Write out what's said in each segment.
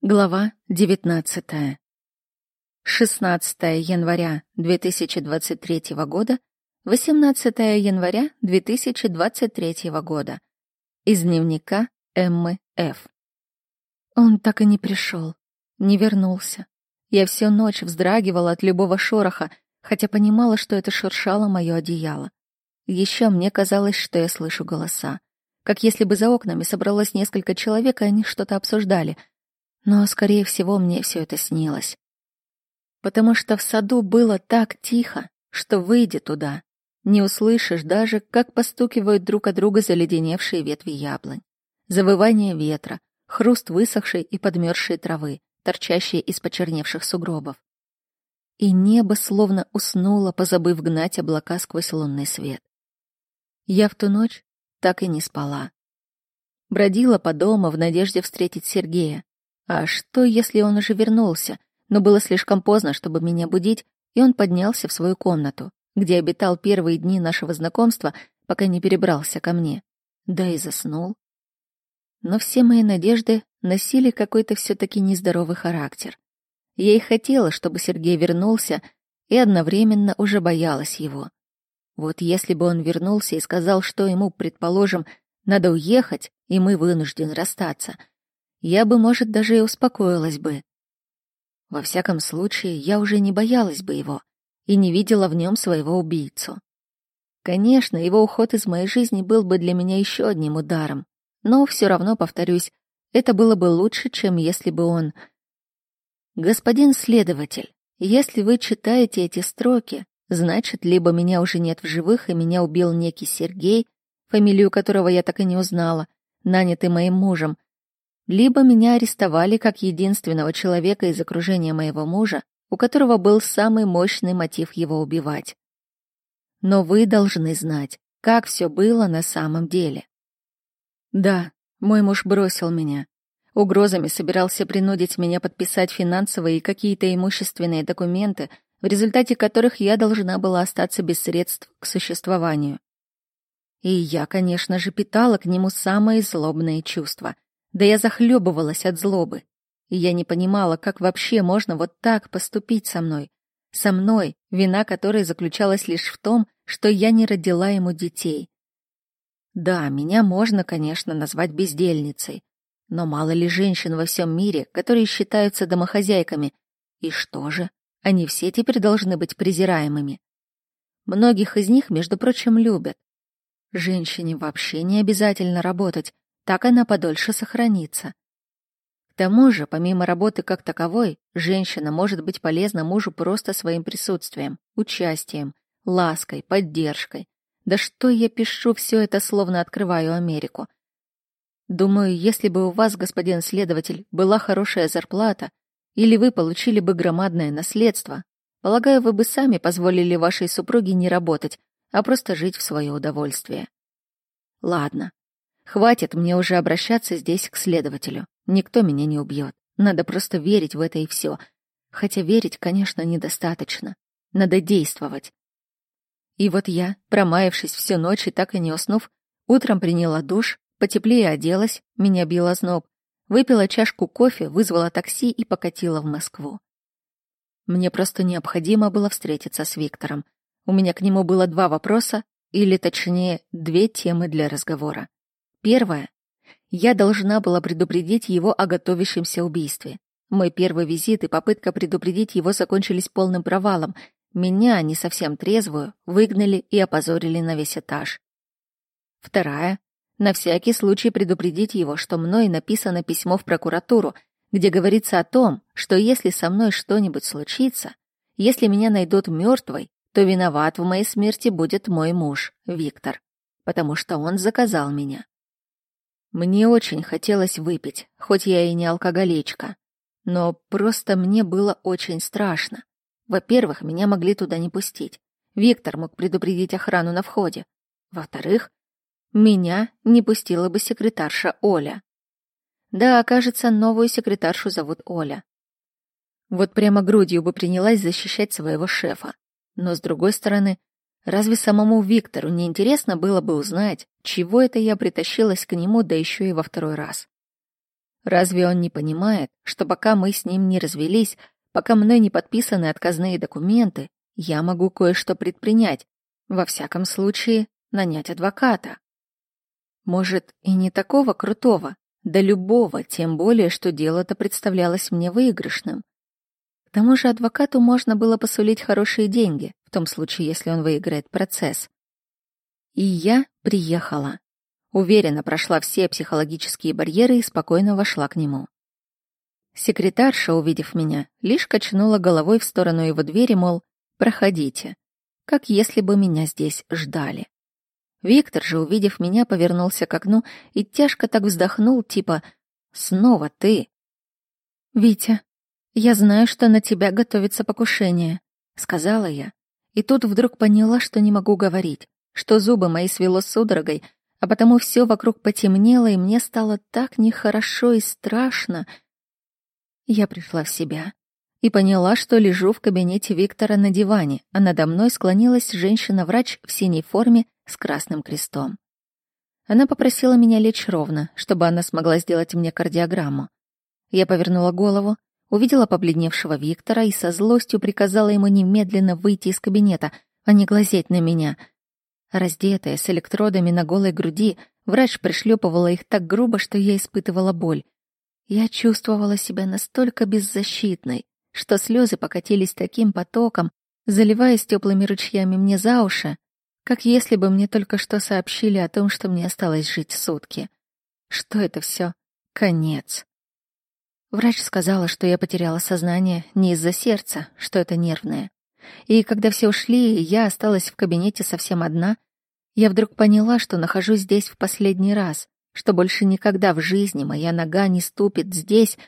Глава 19. 16 января 2023 года, 18 января 2023 года. Из дневника Эммы Ф. Он так и не пришел, не вернулся. Я всю ночь вздрагивала от любого шороха, хотя понимала, что это шуршало мое одеяло. Еще мне казалось, что я слышу голоса. Как если бы за окнами собралось несколько человек, и они что-то обсуждали — но, скорее всего, мне все это снилось. Потому что в саду было так тихо, что выйди туда, не услышишь даже, как постукивают друг от друга заледеневшие ветви яблонь. Завывание ветра, хруст высохшей и подмерзшей травы, торчащие из почерневших сугробов. И небо словно уснуло, позабыв гнать облака сквозь лунный свет. Я в ту ночь так и не спала. Бродила по дому в надежде встретить Сергея, а что, если он уже вернулся, но было слишком поздно, чтобы меня будить, и он поднялся в свою комнату, где обитал первые дни нашего знакомства, пока не перебрался ко мне. Да и заснул. Но все мои надежды носили какой-то все-таки нездоровый характер. Я и хотела, чтобы Сергей вернулся, и одновременно уже боялась его. Вот если бы он вернулся и сказал, что ему, предположим, надо уехать, и мы вынуждены расстаться — я бы, может, даже и успокоилась бы. Во всяком случае, я уже не боялась бы его и не видела в нем своего убийцу. Конечно, его уход из моей жизни был бы для меня еще одним ударом, но все равно, повторюсь, это было бы лучше, чем если бы он... Господин следователь, если вы читаете эти строки, значит, либо меня уже нет в живых, и меня убил некий Сергей, фамилию которого я так и не узнала, нанятый моим мужем, либо меня арестовали как единственного человека из окружения моего мужа, у которого был самый мощный мотив его убивать. Но вы должны знать, как все было на самом деле. Да, мой муж бросил меня. Угрозами собирался принудить меня подписать финансовые и какие-то имущественные документы, в результате которых я должна была остаться без средств к существованию. И я, конечно же, питала к нему самые злобные чувства — да я захлебывалась от злобы. И я не понимала, как вообще можно вот так поступить со мной. Со мной, вина которой заключалась лишь в том, что я не родила ему детей. Да, меня можно, конечно, назвать бездельницей. Но мало ли женщин во всем мире, которые считаются домохозяйками. И что же? Они все теперь должны быть презираемыми. Многих из них, между прочим, любят. Женщине вообще не обязательно работать, так она подольше сохранится. К тому же, помимо работы как таковой, женщина может быть полезна мужу просто своим присутствием, участием, лаской, поддержкой. Да что я пишу все это, словно открываю Америку. Думаю, если бы у вас, господин следователь, была хорошая зарплата, или вы получили бы громадное наследство, полагаю, вы бы сами позволили вашей супруге не работать, а просто жить в свое удовольствие. Ладно, Хватит мне уже обращаться здесь к следователю. Никто меня не убьет. Надо просто верить в это и все. Хотя верить, конечно, недостаточно. Надо действовать. И вот я, промаявшись всю ночь и так и не уснув, утром приняла душ, потеплее оделась, меня била зноб, выпила чашку кофе, вызвала такси и покатила в Москву. Мне просто необходимо было встретиться с Виктором. У меня к нему было два вопроса, или точнее, две темы для разговора. Первое. Я должна была предупредить его о готовящемся убийстве. Мой первый визит и попытка предупредить его закончились полным провалом. Меня, не совсем трезвую, выгнали и опозорили на весь этаж. Вторая. На всякий случай предупредить его, что мной написано письмо в прокуратуру, где говорится о том, что если со мной что-нибудь случится, если меня найдут мертвой, то виноват в моей смерти будет мой муж, Виктор, потому что он заказал меня. Мне очень хотелось выпить, хоть я и не алкоголичка. Но просто мне было очень страшно. Во-первых, меня могли туда не пустить. Виктор мог предупредить охрану на входе. Во-вторых, меня не пустила бы секретарша Оля. Да, кажется, новую секретаршу зовут Оля. Вот прямо грудью бы принялась защищать своего шефа. Но, с другой стороны, Разве самому Виктору не интересно было бы узнать, чего это я притащилась к нему, да еще и во второй раз? Разве он не понимает, что пока мы с ним не развелись, пока мной не подписаны отказные документы, я могу кое-что предпринять, во всяком случае, нанять адвоката. Может, и не такого крутого, да любого, тем более, что дело-то представлялось мне выигрышным. К тому же адвокату можно было посулить хорошие деньги, в том случае, если он выиграет процесс. И я приехала. Уверенно прошла все психологические барьеры и спокойно вошла к нему. Секретарша, увидев меня, лишь качнула головой в сторону его двери, мол, проходите, как если бы меня здесь ждали. Виктор же, увидев меня, повернулся к окну и тяжко так вздохнул, типа «Снова ты». «Витя, я знаю, что на тебя готовится покушение», — сказала я. И тут вдруг поняла, что не могу говорить, что зубы мои свело судорогой, а потому все вокруг потемнело, и мне стало так нехорошо и страшно. Я пришла в себя и поняла, что лежу в кабинете Виктора на диване, а надо мной склонилась женщина-врач в синей форме с красным крестом. Она попросила меня лечь ровно, чтобы она смогла сделать мне кардиограмму. Я повернула голову, увидела побледневшего Виктора и со злостью приказала ему немедленно выйти из кабинета, а не глазеть на меня. Раздетая, с электродами на голой груди, врач пришлепывала их так грубо, что я испытывала боль. Я чувствовала себя настолько беззащитной, что слезы покатились таким потоком, заливаясь теплыми ручьями мне за уши, как если бы мне только что сообщили о том, что мне осталось жить сутки. Что это все? Конец. Врач сказала, что я потеряла сознание не из-за сердца, что это нервное. И когда все ушли, я осталась в кабинете совсем одна, я вдруг поняла, что нахожусь здесь в последний раз, что больше никогда в жизни моя нога не ступит здесь,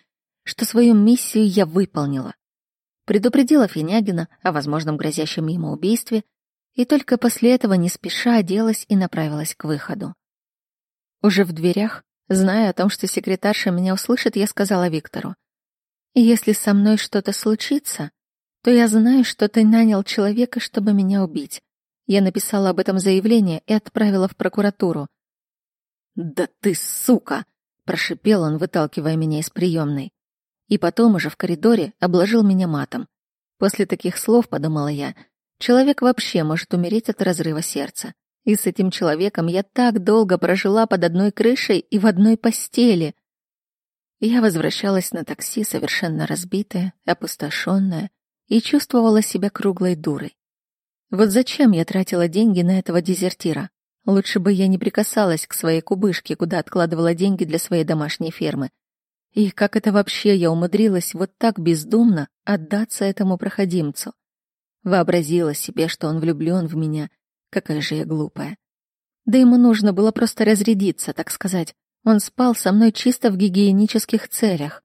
что свою миссию я выполнила. Предупредила Финягина о возможном грозящем ему убийстве и только после этого не спеша оделась и направилась к выходу. Уже в дверях, зная о том, что секретарша меня услышит, я сказала Виктору, «Если со мной что-то случится, то я знаю, что ты нанял человека, чтобы меня убить. Я написала об этом заявление и отправила в прокуратуру». «Да ты сука!» — прошипел он, выталкивая меня из приемной. И потом уже в коридоре обложил меня матом. После таких слов, подумала я, — Человек вообще может умереть от разрыва сердца. И с этим человеком я так долго прожила под одной крышей и в одной постели. Я возвращалась на такси, совершенно разбитая, опустошенная, и чувствовала себя круглой дурой. Вот зачем я тратила деньги на этого дезертира? Лучше бы я не прикасалась к своей кубышке, куда откладывала деньги для своей домашней фермы. И как это вообще я умудрилась вот так бездумно отдаться этому проходимцу? Вообразила себе, что он влюблен в меня. Какая же я глупая. Да ему нужно было просто разрядиться, так сказать. Он спал со мной чисто в гигиенических целях.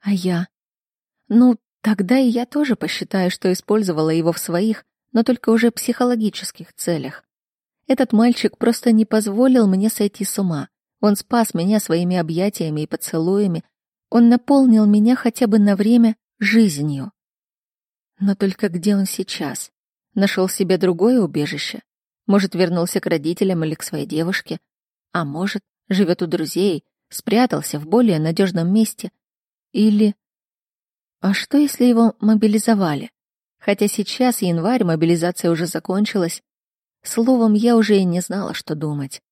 А я? Ну, тогда и я тоже посчитаю, что использовала его в своих, но только уже психологических целях. Этот мальчик просто не позволил мне сойти с ума. Он спас меня своими объятиями и поцелуями. Он наполнил меня хотя бы на время жизнью. Но только где он сейчас? Нашел себе другое убежище? Может, вернулся к родителям или к своей девушке? А может, живет у друзей, спрятался в более надежном месте? Или... А что, если его мобилизовали? Хотя сейчас январь, мобилизация уже закончилась. Словом, я уже и не знала, что думать.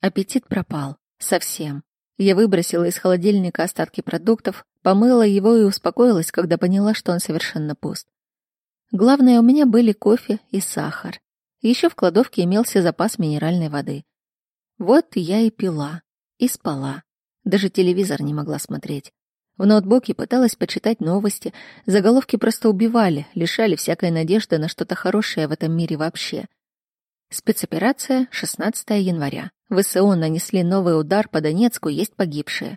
Аппетит пропал. Совсем. Я выбросила из холодильника остатки продуктов, помыла его и успокоилась, когда поняла, что он совершенно пуст. Главное, у меня были кофе и сахар. Еще в кладовке имелся запас минеральной воды. Вот я и пила, и спала. Даже телевизор не могла смотреть. В ноутбуке пыталась почитать новости, заголовки просто убивали, лишали всякой надежды на что-то хорошее в этом мире вообще. Спецоперация 16 января. ВСУ нанесли новый удар по Донецку, есть погибшие.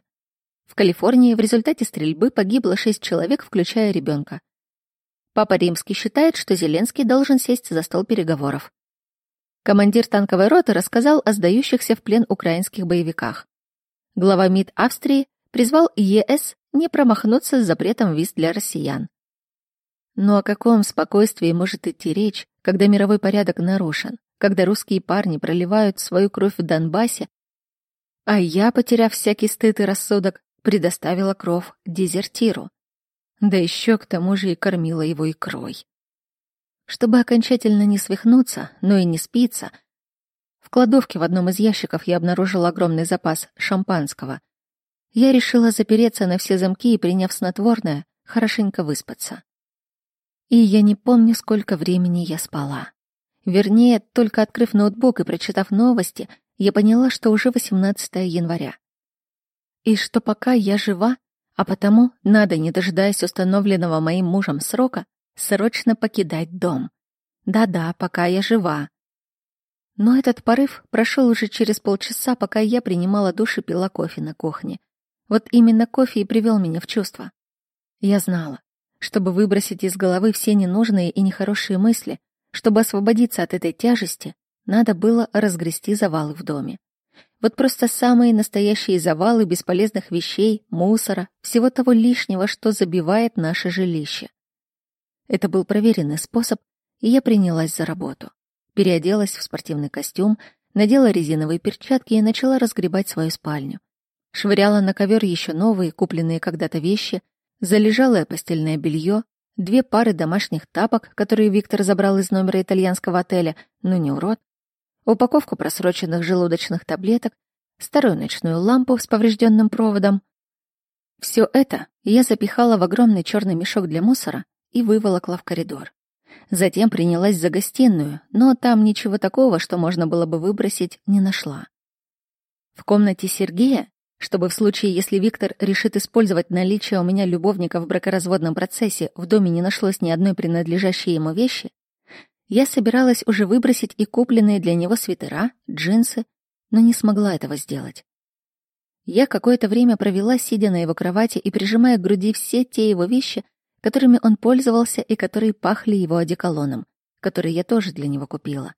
В Калифорнии в результате стрельбы погибло шесть человек, включая ребенка. Папа Римский считает, что Зеленский должен сесть за стол переговоров. Командир танковой роты рассказал о сдающихся в плен украинских боевиках. Глава МИД Австрии призвал ЕС не промахнуться с запретом виз для россиян. Но о каком спокойствии может идти речь, когда мировой порядок нарушен? когда русские парни проливают свою кровь в Донбассе, А я, потеряв всякий стыд и рассудок, предоставила кров дезертиру. Да еще к тому же и кормила его икрой. Чтобы окончательно не свихнуться, но и не спиться, в кладовке в одном из ящиков я обнаружила огромный запас шампанского. Я решила запереться на все замки и, приняв снотворное, хорошенько выспаться. И я не помню, сколько времени я спала. Вернее, только открыв ноутбук и прочитав новости, я поняла, что уже 18 января. И что пока я жива, а потому надо, не дожидаясь установленного моим мужем срока, срочно покидать дом. Да-да, пока я жива. Но этот порыв прошел уже через полчаса, пока я принимала душ и пила кофе на кухне. Вот именно кофе и привел меня в чувство. Я знала, чтобы выбросить из головы все ненужные и нехорошие мысли, чтобы освободиться от этой тяжести, надо было разгрести завалы в доме. Вот просто самые настоящие завалы бесполезных вещей, мусора, всего того лишнего, что забивает наше жилище. Это был проверенный способ, и я принялась за работу. Переоделась в спортивный костюм, надела резиновые перчатки и начала разгребать свою спальню. Швыряла на ковер еще новые, купленные когда-то вещи, залежалое постельное белье, две пары домашних тапок, которые Виктор забрал из номера итальянского отеля, ну не урод, упаковку просроченных желудочных таблеток, старую ночную лампу с поврежденным проводом. Все это я запихала в огромный черный мешок для мусора и выволокла в коридор. Затем принялась за гостиную, но там ничего такого, что можно было бы выбросить, не нашла. В комнате Сергея чтобы в случае, если Виктор решит использовать наличие у меня любовника в бракоразводном процессе, в доме не нашлось ни одной принадлежащей ему вещи, я собиралась уже выбросить и купленные для него свитера, джинсы, но не смогла этого сделать. Я какое-то время провела, сидя на его кровати и прижимая к груди все те его вещи, которыми он пользовался и которые пахли его одеколоном, который я тоже для него купила.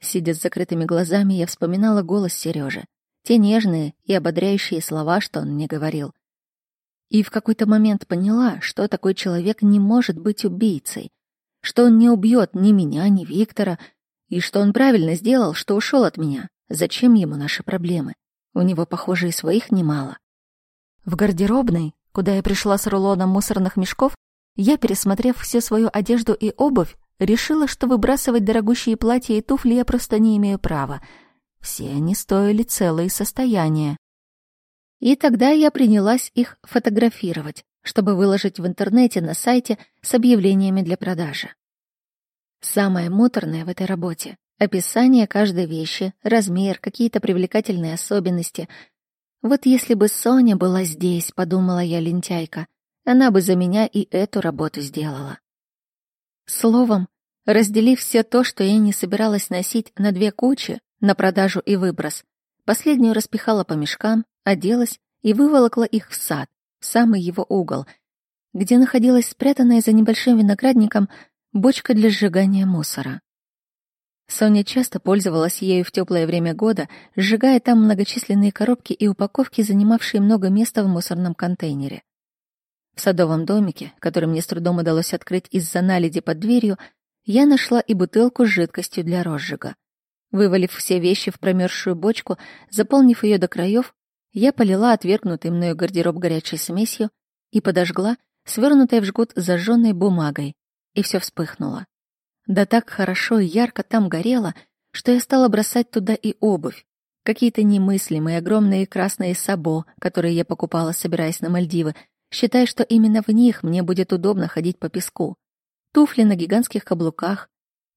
Сидя с закрытыми глазами, я вспоминала голос Сережи те нежные и ободряющие слова, что он мне говорил. И в какой-то момент поняла, что такой человек не может быть убийцей, что он не убьет ни меня, ни Виктора, и что он правильно сделал, что ушел от меня. Зачем ему наши проблемы? У него, похоже, и своих немало. В гардеробной, куда я пришла с рулоном мусорных мешков, я, пересмотрев всю свою одежду и обувь, решила, что выбрасывать дорогущие платья и туфли я просто не имею права — все они стоили целые состояния. И тогда я принялась их фотографировать, чтобы выложить в интернете на сайте с объявлениями для продажи. Самое муторное в этой работе — описание каждой вещи, размер, какие-то привлекательные особенности. Вот если бы Соня была здесь, подумала я, лентяйка, она бы за меня и эту работу сделала. Словом, разделив все то, что я не собиралась носить на две кучи, на продажу и выброс. Последнюю распихала по мешкам, оделась и выволокла их в сад, самый его угол, где находилась спрятанная за небольшим виноградником бочка для сжигания мусора. Соня часто пользовалась ею в теплое время года, сжигая там многочисленные коробки и упаковки, занимавшие много места в мусорном контейнере. В садовом домике, который мне с трудом удалось открыть из-за наледи под дверью, я нашла и бутылку с жидкостью для розжига. Вывалив все вещи в промерзшую бочку, заполнив ее до краев, я полила отвергнутый мною гардероб горячей смесью и подожгла, свернутой в жгут зажженной бумагой, и все вспыхнуло. Да так хорошо и ярко там горело, что я стала бросать туда и обувь, какие-то немыслимые огромные красные сабо, которые я покупала, собираясь на Мальдивы, считая, что именно в них мне будет удобно ходить по песку. Туфли на гигантских каблуках,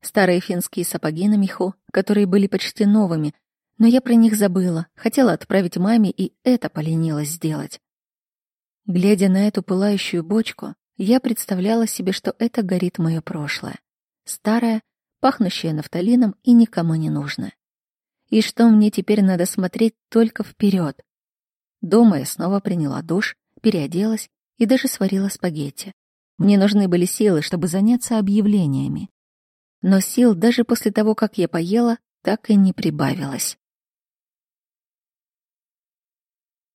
Старые финские сапоги на меху, которые были почти новыми, но я про них забыла, хотела отправить маме, и это поленилась сделать. Глядя на эту пылающую бочку, я представляла себе, что это горит мое прошлое. Старое, пахнущее нафталином и никому не нужное. И что мне теперь надо смотреть только вперед. Дома я снова приняла душ, переоделась и даже сварила спагетти. Мне нужны были силы, чтобы заняться объявлениями но сил даже после того, как я поела, так и не прибавилось.